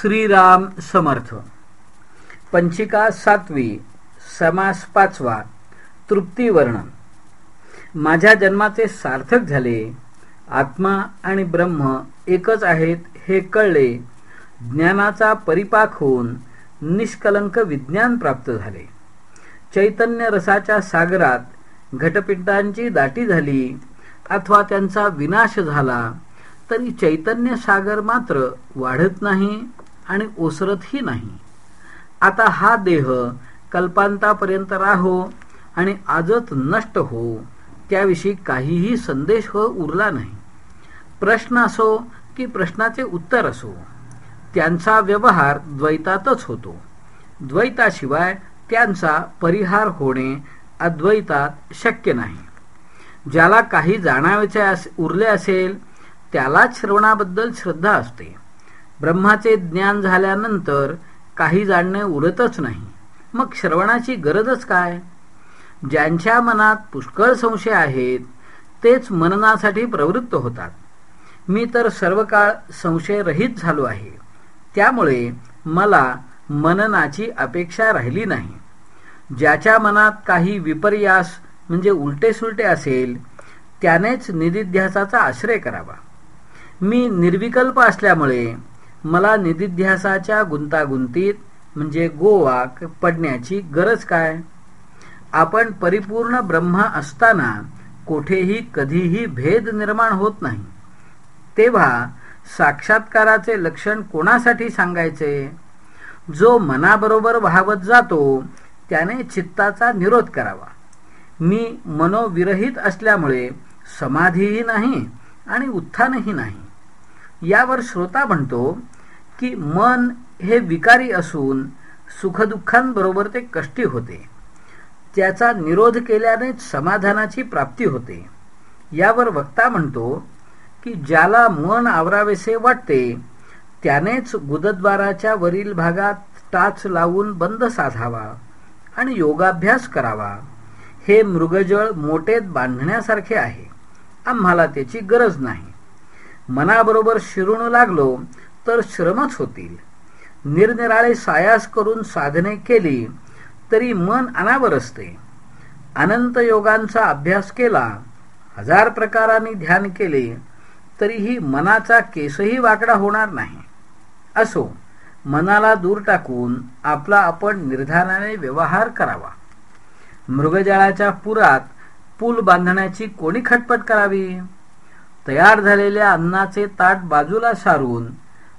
श्रीराम समर्थ. पंचिका सातवी समास पाचवा तृप्ती वर्णन. माझ्या जन्माचे सार्थक झाले. आत्मा आणि ब्रह्म एकच आहेत हे कळले. ज्ञानाचा परिपाक होऊन निष्कलंक विज्ञान प्राप्त झाले. चैतन्य रसाच्या सागरात घटपिंडांची दाटी झाली. अथवा त्यांचा विनाश झाला तरी चैतन्य सागर मात्र वाढत नाही. आणि ओसरतही नाही. आता हा देह कल्पांतापर्यंत राहो आणि आजच नष्ट हो. त्याविषयी काहीही संदेश हो उरला नाही. प्रश्न असो की प्रश्नाचे उत्तर असो त्यांचा व्यवहार द्वैतातच होतो. द्वैताशिवाय त्यांचा परिहार होणे अद्वैतात शक्य नाही. ज्याला काही जाणावेचे उरले असेल त्यालाच श्रवणाबद्दल श्रद्धा असते. ब्रह्माचे ज्ञान झाल्यानंतर काही जाणणे उरतच नाही. मग श्रवणाची गरजच काय? ज्यांच्या मनात पुष्कळ संशय आहेत तेच मननासाठी प्रवृत्त होतात. मी तर सर्व काळ संशयरहित झालो आहे. त्यामुळे मला मननाची अपेक्षा राहिली नाही. ज्याच्या मनात काही विपर्यास म्हणजे उलटे सुलटे असेल त्यानेच निधिध्यासाचा आश्रय करावा. मी निर्विकल्प असल्यामुळे मला निधिध्यासाच्या गुंतागुंतीत म्हणजे गोवा पडण्याची गरज काय? आपण परिपूर्ण ब्रह्म असताना कोठेही कधीही भेद निर्माण होत नाही. तेव्हा साक्षात्काराचे लक्षण कोणासाठी सांगायचे? जो मनाबरोबर वाहवत जातो त्याने चित्ताचा निरोध करावा. मी मनोविरहित असल्यामुळे समाधीही नाही आणि उत्थानही नाही. यावर श्रोता म्हणतो की मन हे विकारी असून सुखदुःखांबरोबर ते कष्टी होते. त्याचा निरोध केल्यानेच समाधानाची प्राप्ती होते. यावर वक्ता म्हणतो की ज्याला मन आवरावेसे वाटते त्यानेच गुदद्वाराच्या वरील भागात टाच लावून बंद साधावा आणि योगाभ्यास करावा. हे मृगजळ मोठेत बांधण्यासारखे आहे. आम्हाला त्याची गरज नाही. मनाबरोबर शिरून लागलो तर श्रमच होतील. निरनिराळे सायास करून साधने केली तरी मन अनावर असते. अनंत योगांचा अभ्यास केला हजार प्रकारांनी ध्यान केले तरीही मनाचा केसही वाकडा होणार नाही. असो मनाला दूर टाकून आपला आपण निर्धाराने व्यवहार करावा. मृगजळाच्या पुरात पूल बांधण्याची कोणी खटपट करावी? तयार झालेल्या अन्नाचे ताट बाजूला सारून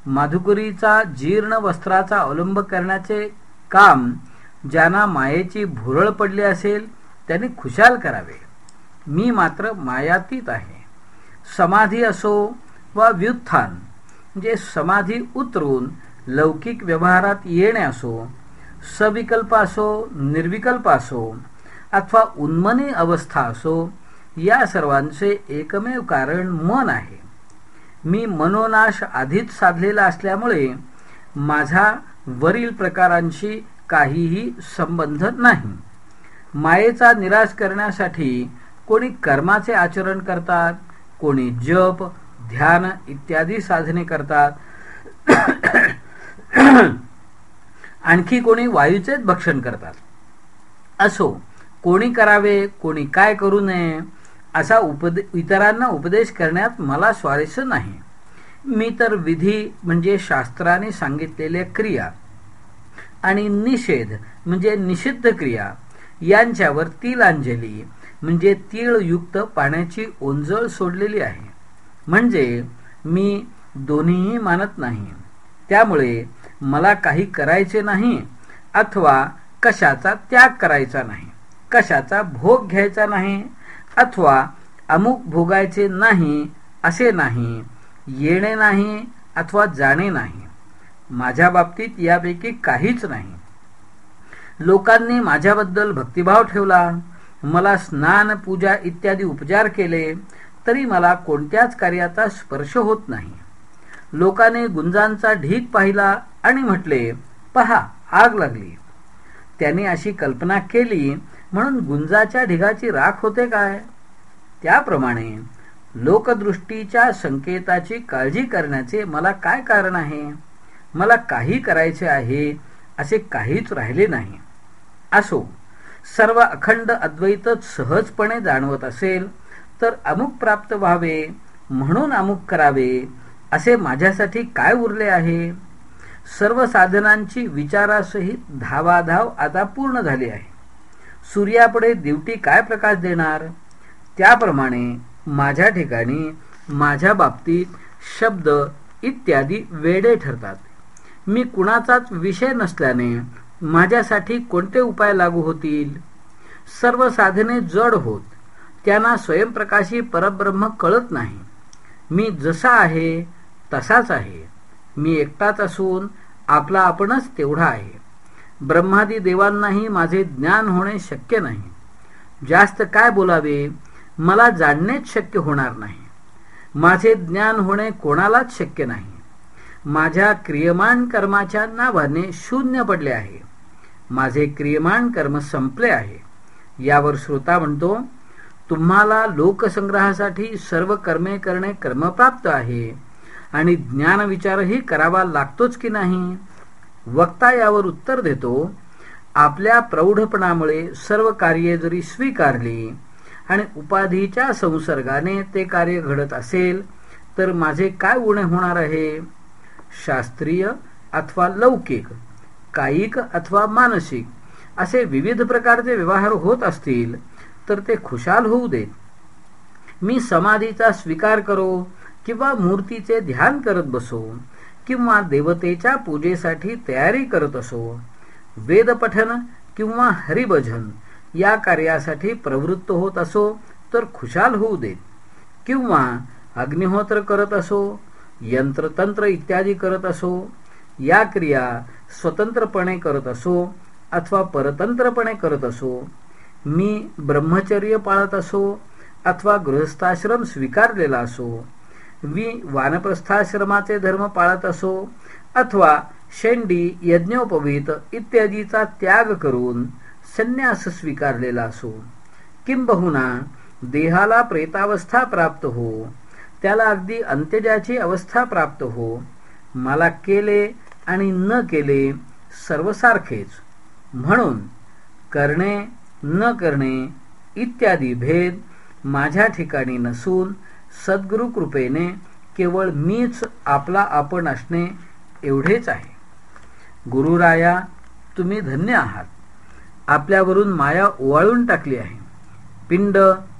माधुकरीचा जीर्ण वस्त्राचा अवलंब करण्याचे काम ज्यांना मायेची भुरळ पडली असेल त्यांनी खुशाल करावे. मी मात्र मायातीत आहे. समाधी असो वा व्युत्थान म्हणजे समाधी उतरून लौकिक व्यवहारात येणे असो सविकल्प असो निर्विकल्प असो अथवा उन्मनी अवस्था असो या सर्वांचे एकमेव कारण मन आहे. मी मनोनाश आधीच साधलेला असल्यामुळे माझा वरील प्रकारांशी काहीही संबंध नाही. मायेचा निराश करण्यासाठी कोणी कर्माचे आचरण करतात कोणी जप ध्यान इत्यादी साधने करतात. आणखी कोणी वायूचेच भक्षण करतात. असो कोणी करावे कोणी काय करू नये असा उपदे इतरांना उपदेश करण्यात मला स्वारस्य नाही. मी तर विधी म्हणजे शास्त्राने सांगितलेल्या क्रिया आणि निषेध म्हणजे निषिद्ध क्रिया यांच्यावर तिलांजली म्हणजे तीळयुक्त पाण्याची ओंजळ सोडलेली आहे. म्हणजे मी दोन्हीही मानत नाही. त्यामुळे मला काही करायचे नाही अथवा कशाचा त्याग करायचा नाही कशाचा भोग घ्यायचा नाही अथवा अमुक भोगायचे नाही असे नाही येणे नाही अथवा जाणे नाही. माझ्या बाबतीत यापैकी काहीच नाही. लोकांनी माझ्याबद्दल भक्तिभाव ठेवला मला स्नान पूजा इत्यादी उपचार केले तरी मला कोणत्याच कार्याचा स्पर्श होत नाही. लोकांनी गुंजांचा ढीक पाहिला आणि म्हटले पहा आग लागली. त्यांनी अशी कल्पना केली म्हणून गुंजाच्या ढिगाची राख होते काय? त्याप्रमाणे लोकदृष्टीच्या संकेताची काळजी करण्याचे मला काय कारण आहे? मला काही करायचे आहे असे काहीच राहिले नाही. असो सर्व अखंड अद्वैतच सहजपणे जाणवत असेल तर अमुक प्राप्त व्हावे म्हणून अमुक करावे असे माझ्यासाठी काय उरले आहे? सर्व साधनांची विचारासहित धावाधाव आता पूर्ण झाली आहे. सूर्यापुढे दिवटी काय प्रकाश देणार? त्याप्रमाणे माझ्या ठिकाणी माझ्या बाबतीत शब्द इत्यादी वेडे ठरतात. मी कुणाचाच विषय नसल्याने माझ्यासाठी कोणते उपाय लागू होतील? सर्व साधने जड होत त्यांना स्वयंप्रकाशी परब्रह्म कळत नाही. मी जसा आहे तसाच आहे. मी एकटाच असून आपला आपणच तेवढा आहे. ब्रह्मादी देवांनाही माझे ज्ञान होणे शक्य नाही. जास्त काय बोलावे? मला जाणणेच शक्य होणार नाही. माझे ज्ञान होणे कोणालाच शक्य नाही. माझ्या क्रियमान कर्माच्या नावाने शून्य पडले आहे. माझे क्रियमान कर्म संपले आहे. यावर श्रोता म्हणतो तुम्हाला लोकसंग्रहासाठी सर्व कर्मे करणे कर्मप्राप्त आहे आणि ज्ञान विचारही करावा लागतोच की नाही? वक्ता यावर उत्तर देतो आपल्या प्रौढपणामुळे सर्व कार्ये जरी स्वीकारली आणि उपाधीच्या संसर्गाने ते कार्य घडत असेल तर माझे काय उणे होणार आहे? शास्त्रीय अथवा लौकिक कायिक अथवा मानसिक असे विविध प्रकारचे व्यवहार होत असतील तर ते खुशाल होऊ देत. मी समाधीचा स्वीकार करो किंवा मूर्तीचे ध्यान करत बसो. किंवा देवतेच्या पूजेसाठी तयारी करत असो वेदपठन किंवा हरिभजन या कार्यासाठी प्रवृत्त होत असो तर खुशाल होऊ देत. किंवा अग्निहोत्र करत असो यंत्रतंत्र इत्यादी करत असो या क्रिया स्वतंत्रपणे करत असो अथवा परतंत्रपणे करत असो मी ब्रह्मचर्य पाळत असो अथवा गृहस्थाश्रम स्वीकारलेला असो मी वानप्रस्थाश्रमाचे धर्म पाळत असो अथवा शेंडी यज्ञोपवीत इत्यादीचा त्याग करून संन्यास स्वीकारलेला असो. किंबहुना देहाला प्रेतावस्था प्राप्त हो त्याला अगदी अंत्यजाची अवस्था प्राप्त हो. मला केले आणि न केले सर्वसारखेच. म्हणून करणे न करणे इत्यादी भेद माझ्या ठिकाणी नसून सद्गुरु कृपेने केवळ मीच आपला आपण असणे एवढेच आहे. गुरुराया तुम्ही धन्य आहात. आपल्यावरून माया ओवाळून टाकली आहे. पिंड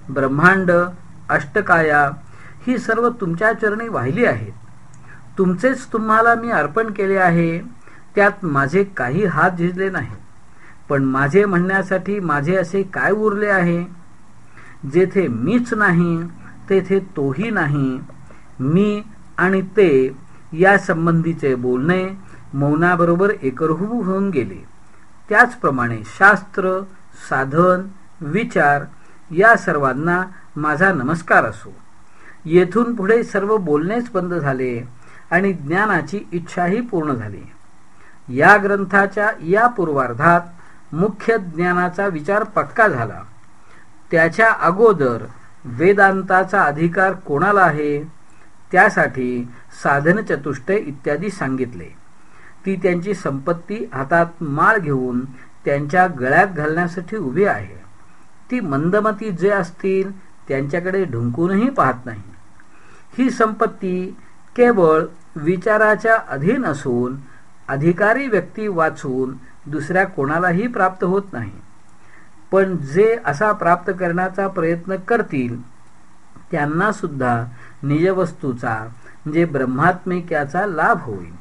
ब्रह्मांड अष्टकाया ही सर्व तुमच्या चरणी वाहिली आहेत. तुमचेच तुम्हाला मी अर्पण केले आहे त्यात माझे काही हात झिजले नाही. पण माझे म्हणण्यासाठी माझे असे काय उरले आहे? जेथे मीच नाही तेथे तोही नाही मी आणि ते या संबंधीचे बोलणे मौनाबरोबर एकरूप होऊन गेले. त्याचप्रमाणे शास्त्र साधन विचार या सर्वांना माझा नमस्कार असो. येथून पुढे सर्व बोलणेच बंद झाले आणि ज्ञानाची इच्छाही पूर्ण झाली. या ग्रंथाच्या या पूर्वार्धात मुख्य ज्ञानाचा विचार पक्का झाला. त्याच्या अगोदर वेदांताचा अधिकार कोणाला आहे? त्यासाठी साधन चतुष्टय इत्यादी सांगितले. ती त्यांची संपत्ती हातात माळ घेऊन त्यांच्या गळ्यात घालण्यासाठी उभी आहे. ती मंदमती जे असतील त्यांच्याकडे ढुंकूनही पाहत नाही. ही संपत्ती केवळ विचाराच्या अधीन असून अधिकारी व्यक्ती वाचून दुसऱ्या कोणालाही प्राप्त होत नाही. पण जे असा प्राप्त करण्याचा प्रयत्न करतील त्यांना सुद्धा निजवस्तूचा म्हणजे ब्रह्मात्मिक्याचा लाभ होईल.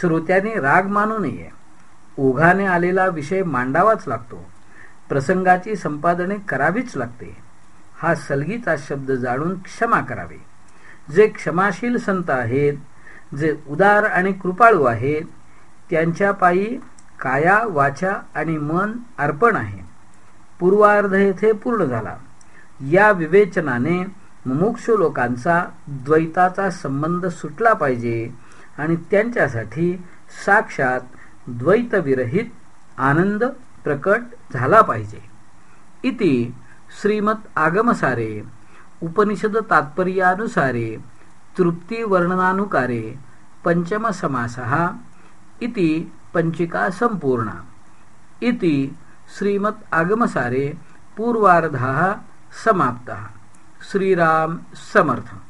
श्रोत्याने राग मानू नये. ओघाने आलेला विषय मांडावाच लागतो. प्रसंगाची संपादने करावीच लागते. हा सलगीचा शब्द जाणून क्षमा करावे. जे क्षमाशील संत आहेत जे उदार आणि कृपाळू आहेत त्यांच्या पायी काया वाचा आणि मन अर्पण आहे. पूर्वार्ध येथे पूर्ण झाला. या विवेचनाने मुमुक्षु लोकांचा द्वैताचा संबंध सुटला पाहिजे आणि त्यांच्यासाठी साक्षात द्वैतविरहित आनंद प्रकट झाला पाहिजे. इति श्रीमत आगमसारे उपनिषद तात्पर्यानुसारे तृप्ती वर्णनानुकारे पंचम समासः इति पंचिका संपूर्णा. इति श्रीमत् आगमसारे पूर्वार्धाः समाप्तः। श्रीराम समर्थ।